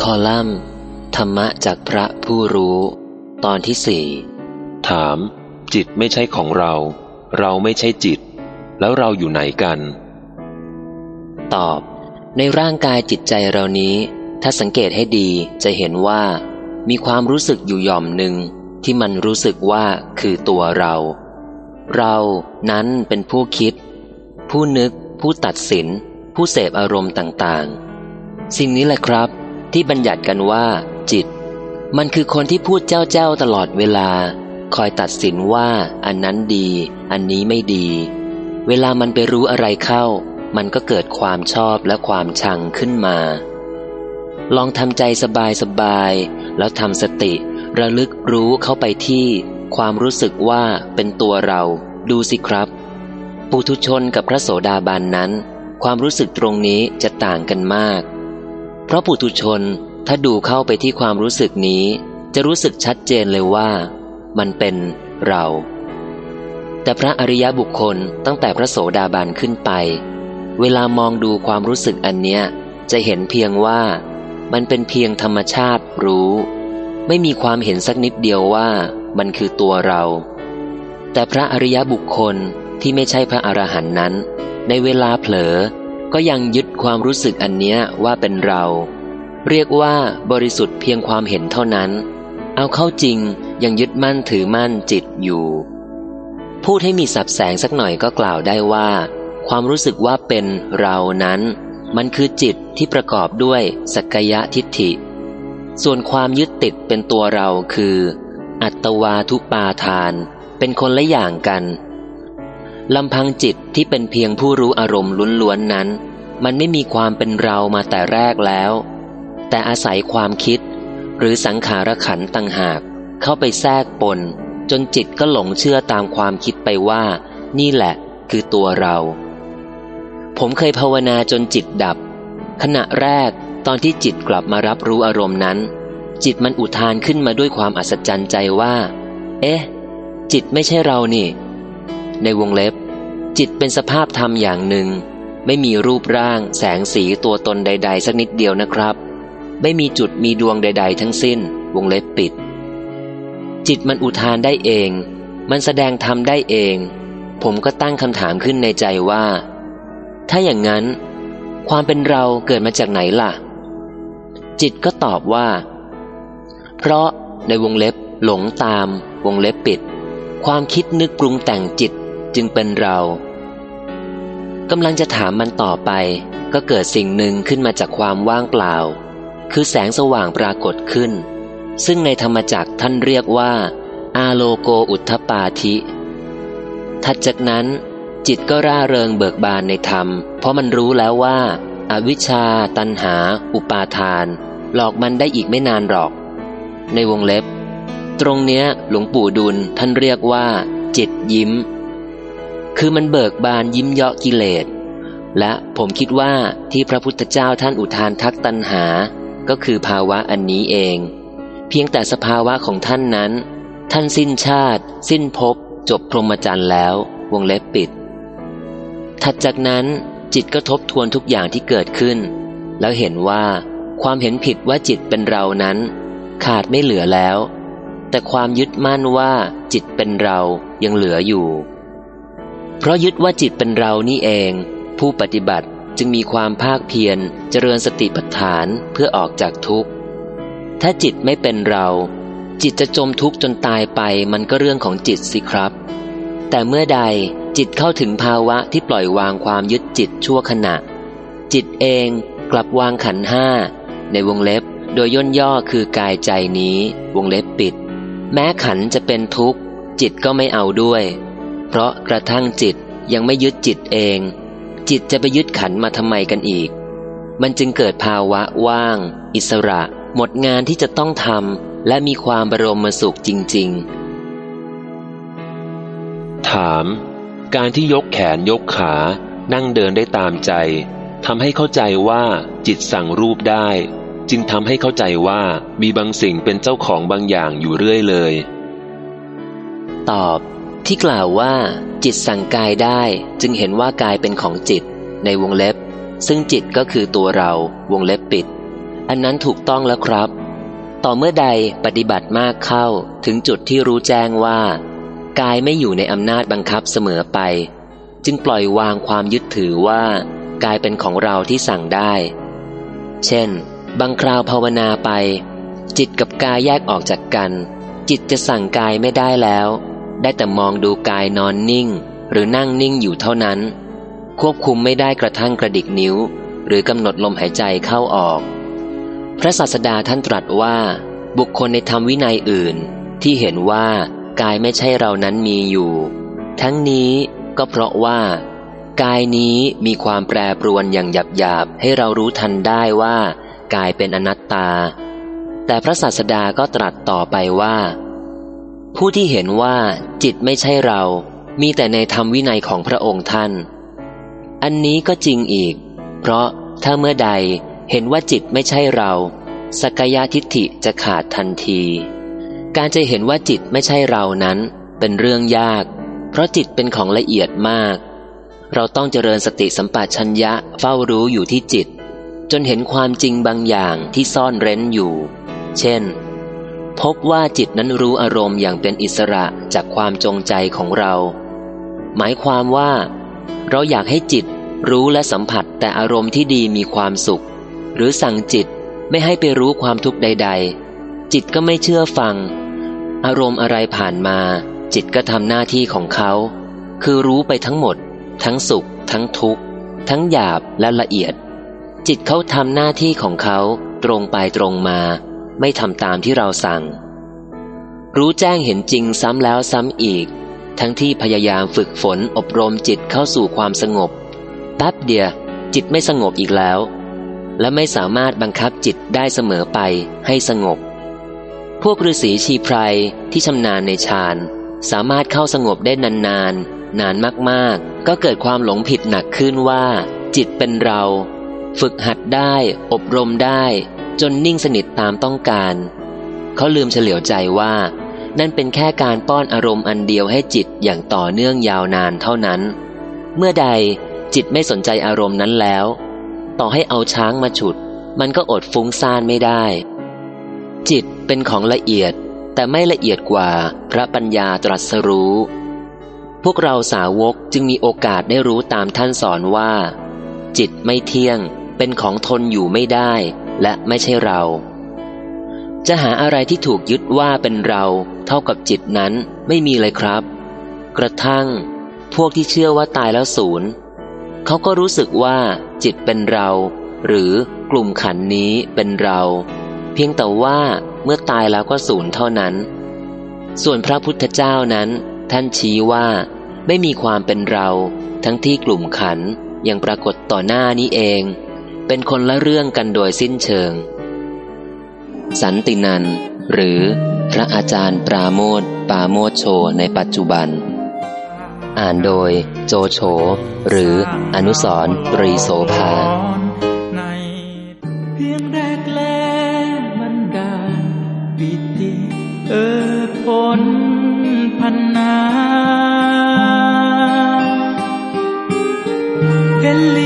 คอลัมน์ ธรรมะจากพระผู้รู้ ตอนที่สี่ถาม จิตไม่ใช่ของเรา เราไม่ใช่จิต แล้วเราอยู่ไหนกัน ตอบ ในร่างกายจิตใจเรานี้ ถ้าสังเกตให้ดีจะเห็นว่า มีความรู้สึกอยู่หย่อมหนึ่งที่มันรู้สึกว่าคือตัวเรา เรานั้นเป็นผู้คิด ผู้นึก ผู้ตัดสิน ผู้เสพอารมณ์ต่าง ๆ สิ่งนี้แหละครับ ที่บัญญัติกันว่า จิต มันคือคนที่พูดเจ้าเจ้าตลอดเวลา คอยตัดสินว่าอันนั้นดี อันนี้ไม่ดี เวลามันไปรู้อะไรเข้า มันก็เกิดความชอบและความชังขึ้นมา ลองทำใจสบายสบายแล้วทำสติ ระลึกรู้เข้าไปที่ ความรู้สึกว่าเป็นตัวเรา ดูสิครับปุถุชนกับพระโสดาบันนั้น ความรู้สึกตรงนี้จะต่างกันมาก เพราะปุถุชนถ้าดูเข้าไปที่ความรู้สึกนี้ จะรู้สึกชัดเจนเลยว่า มันเป็นเรา แต่พระอริยบุคคลตั้งแต่พระโสดาบันขึ้นไป เวลามองดูความรู้สึกอันเนี้ย จะเห็นเพียงว่า มันเป็นเพียงธรรมชาติรู้ ไม่มีความเห็นสักนิดเดียวว่ามันคือตัวเรา แต่พระอริยบุคคลที่ไม่ใช่พระอรหันต์นั้น ในเวลาเผลอ ก็ยังยึดความรู้สึกอันเนี้ยว่าเป็นเรา เรียกว่าบริสุทธิ์เพียงความเห็นเท่านั้น เอาเข้าจริงยังยึดมั่นถือมั่นจิตอยู่ พูดให้มีสับแสงสักหน่อยก็กล่าวได้ว่า ความรู้สึกว่าเป็นเรานั้น มันคือจิตที่ประกอบด้วยสักยะทิฏฐิ ส่วนความยึดติดเป็นตัวเราคือ อัตวาทุปาทาน เป็นคนละอย่างกันลำพังจิตที่เป็นเพียงผู้รู้อารมณ์ล้วนๆนั้น มันไม่มีความเป็นเรามาแต่แรกแล้ว แต่อาศัยความคิด หรือสังขารขันต่างหาก เข้าไปแทรกปน จนจิตก็หลงเชื่อตามความคิดไปว่า นี่แหละคือตัวเรา ผมเคยภาวนาจนจิตดับ ขณะแรกตอนที่จิตกลับมารับรู้อารมณ์นั้น จิตมันอุทานขึ้นมาด้วยความอัศจรรย์ใจว่า เอ๊ะ จิตไม่ใช่เรานี่ ในวงเล็บ จิตเป็นสภาพธรรมอย่างหนึ่ง ไม่มีรูปร่าง แสงสีตัวตนใด ๆ สักนิดเดียวนะครับ ไม่มีจุดมีดวงใด ๆ ทั้งสิ้น วงเล็บปิด จิตมันอุทานได้เอง มันแสดงธรรมได้เอง ผมก็ตั้งคำถามขึ้นในใจว่า ถ้าอย่างนั้น ความเป็นเราเกิดมาจากไหนล่ะ จิตก็ตอบว่า เพราะในวงเล็บหลงตาม วงเล็บปิด ความคิดนึกปรุงแต่งจิตจึงเป็นเรา กำลังจะถามมันต่อไป ก็เกิดสิ่งหนึ่งขึ้นมาจากความว่างเปล่า คือแสงสว่างปรากฏขึ้น ซึ่งในธรรมจักท่านเรียกว่า อาโลโกอุทธปาธิ ถัดจากนั้น จิตก็ร่าเริงเบิกบานในธรรม เพราะมันรู้แล้วว่าอาวิชชา ตันหา อุปาทาน หลอกมันได้อีกไม่นานหรอก ในวงเล็บ ตรงเนี้ยหลวงปู่ดุลท่านเรียกว่า จิตยิ้ม คือมันเบิกบานยิ้มเยาะกิเลส และผมคิดว่าที่พระพุทธเจ้าท่านอุทานทักตันหา ก็คือภาวะอันนี้เอง เพียงแต่สภาวะของท่านนั้น ท่านสิ้นชาติ สิ้นภพจบพรหมจรรย์แล้ว วงเล็บปิด ถัดจากนั้นจิตก็ทบทวนทุกอย่างที่เกิดขึ้น แล้วเห็นว่าความเห็นผิดว่าจิตเป็นเรานั้น ขาดไม่เหลือแล้ว แต่ความยึดมั่นว่าจิตเป็นเรายังเหลืออยู่ ราะยึดว่าจิตเป็นเรานี่เอง ผู้ปฏิบัติจึงมีความภาคเพียรเจริญสติปัฏฐานเพื่อออกจากทุกข์ ถ้าจิตไม่เป็นเรา จิตจะจมทุกข์จนตายไปมันก็เรื่องของจิตสิครับ แต่เมื่อใดจิตเข้าถึงภาวะที่ปล่อยวางความยึดจิตชั่วขณะ จิตเองกลับวางขันห้า ในวงเล็บโดยย่นย่อคือกายใจนี้ วงเล็บปิด แม้ขันจะเป็นทุกข์ จิตก็ไม่เอาด้วย เพราะกระทั่งจิตยังไม่ยึดจิตเอง จิตจะไปยึดขันมาทำไมกันอีก มันจึงเกิดภาวะว่าง อิสระ หมดงานที่จะต้องทำและมีความบรมสุขจริงถาม การที่ยกแขนยกขา นั่งเดินได้ตามใจทำให้เข้าใจว่าจิตสั่งรูปได้ จึงทำให้เข้าใจว่ามีบางสิ่งเป็นเจ้าของบางอย่างอยู่เรื่อยเลยๆตอบ ที่กล่าวว่า จิตสั่งกายได้ จึงเห็นว่ากายเป็นของจิต ในวงเล็บ ซึ่งจิตก็คือตัวเราวงเล็บปิด อันนั้นถูกต้องแล้วครับ ต่อเมื่อใดปฏิบัติมากเข้าถึงจุดที่รู้แจ้งว่า กายไม่อยู่ในอำนาจบังคับเสมอไป จึงปล่อยวางความยึดถือว่า กายเป็นของเราที่สั่งได้ เช่น บางคราวภาวนาไป จิตกับกายแยกออกจากกัน จิตจะสั่งกายไม่ได้แล้ว ได้แต่มองดูกายนอนนิ่ง หรือนั่งนิ่งอยู่เท่านั้น ควบคุมไม่ได้กระทั่งกระดิกนิ้ว หรือกำหนดลมหายใจเข้าออก พระศาสดาท่านตรัสว่า บุคคลในธรรมวินัยอื่น ที่เห็นว่ากายไม่ใช่เรานั้นมีอยู่ ทั้งนี้ก็เพราะว่า กายนี้มีความแปรปรวนอย่างหยาบหยาบให้เรารู้ทันได้ว่า กายเป็นอนัตตา แต่พระศาสดาก็ตรัสต่อไปว่า ผู้ที่เห็นว่าจิตไม่ใช่เรา มีแต่ในธรรมวินัยของพระองค์ท่าน อันนี้ก็จริงอีก เพราะถ้าเมื่อใดเห็นว่าจิตไม่ใช่เราสกยาทิฏฐิจะขาดทันที การจะเห็นว่าจิตไม่ใช่เรานั้น เป็นเรื่องยาก เพราะจิตเป็นของละเอียดมาก เราต้องเจริญสติสัมปชัญญะเฝ้ารู้อยู่ที่จิต จนเห็นความจริงบางอย่างที่ซ่อนเร้นอยู่ เช่น พบว่าจิตนั้นรู้อารมณ์อย่างเป็นอิสระจากความจงใจของเรา หมายความว่า เราอยากให้จิตรู้และสัมผัสแต่อารมณ์ที่ดีมีความสุข หรือสั่งจิตไม่ให้ไปรู้ความทุกข์ใด ๆ จิตก็ไม่เชื่อฟัง อารมณ์อะไรผ่านมา จิตก็ทำหน้าที่ของเขา คือรู้ไปทั้งหมด ทั้งสุข ทั้งทุกข์ ทั้งหยาบและละเอียด จิตเขาทำหน้าที่ของเขาตรงไปตรงมา ไม่ทำตามที่เราสั่ง รู้แจ้งเห็นจริงซ้ำแล้วซ้ำอีก ทั้งที่พยายามฝึกฝนอบรมจิตเข้าสู่ความสงบแป๊บเดียวจิตไม่สงบอีกแล้ว และไม่สามารถบังคับจิตได้เสมอไปให้สงบ พวกฤาษีชีไพรที่ชำนาญในฌานสามารถเข้าสงบได้นานๆนานมากๆ ก็เกิดความหลงผิดหนักขึ้นว่า จิตเป็นเรา ฝึกหัดได้ อบรมได้ จนนิ่งสนิทตามต้องการ เขาลืมเฉลียวใจว่า นั่นเป็นแค่การป้อนอารมณ์อันเดียวให้จิตอย่างต่อเนื่องยาวนานเท่านั้น เมื่อใดจิตไม่สนใจอารมณ์นั้นแล้ว ต่อให้เอาช้างมาฉุด มันก็อดฟุ้งซ่านไม่ได้ จิตเป็นของละเอียดแต่ไม่ละเอียดกว่าพระปัญญาตรัสรู้ พวกเราสาวกจึงมีโอกาสได้รู้ตามท่านสอนว่า จิตไม่เที่ยงเป็นของทนอยู่ไม่ได้ และไม่ใช่เรา จะหาอะไรที่ถูกยึดว่าเป็นเราเท่ากับจิตนั้นไม่มีเลยครับ กระทั่ง พวกที่เชื่อว่าตายแล้วศูนย์เขาก็รู้สึกว่าจิตเป็นเรา หรือกลุ่มขันนี้เป็นเรา เพียงแต่ว่าเมื่อตายแล้วก็สูญเท่านั้น ส่วนพระพุทธเจ้านั้น ท่านชี้ว่าไม่มีความเป็นเรา ทั้งที่กลุ่มขันยังปรากฏต่อหน้านี้เอง เป็นคนละเรื่องกันโดยสิ้นเชิง สันตินันหรือพระอาจารย์ปราโมทปาโมทโชในปัจจุบัน อ่านโดยโจโฉหรืออนุสรตรีโสภาเพียงแรกแลมันดาปิติเออผลพันนาเห็นลี